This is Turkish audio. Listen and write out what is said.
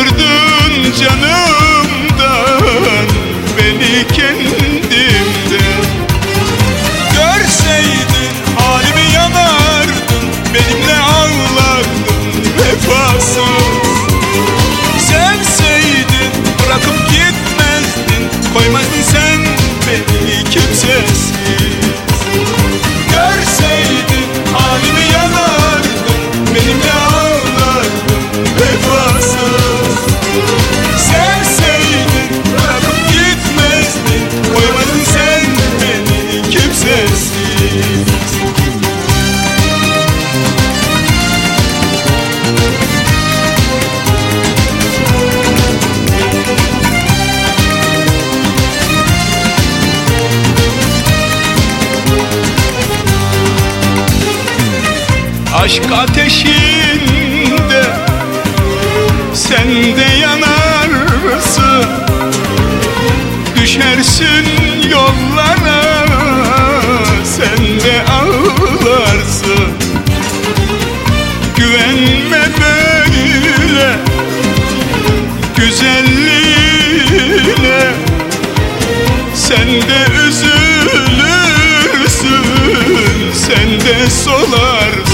sürdüm aşk ateşinde Sen de yanarsın. Düşersin yollara Sen de ağlarsın. Güvenme böyle Güzelliğine. Sen de üzülürsün Sen de solar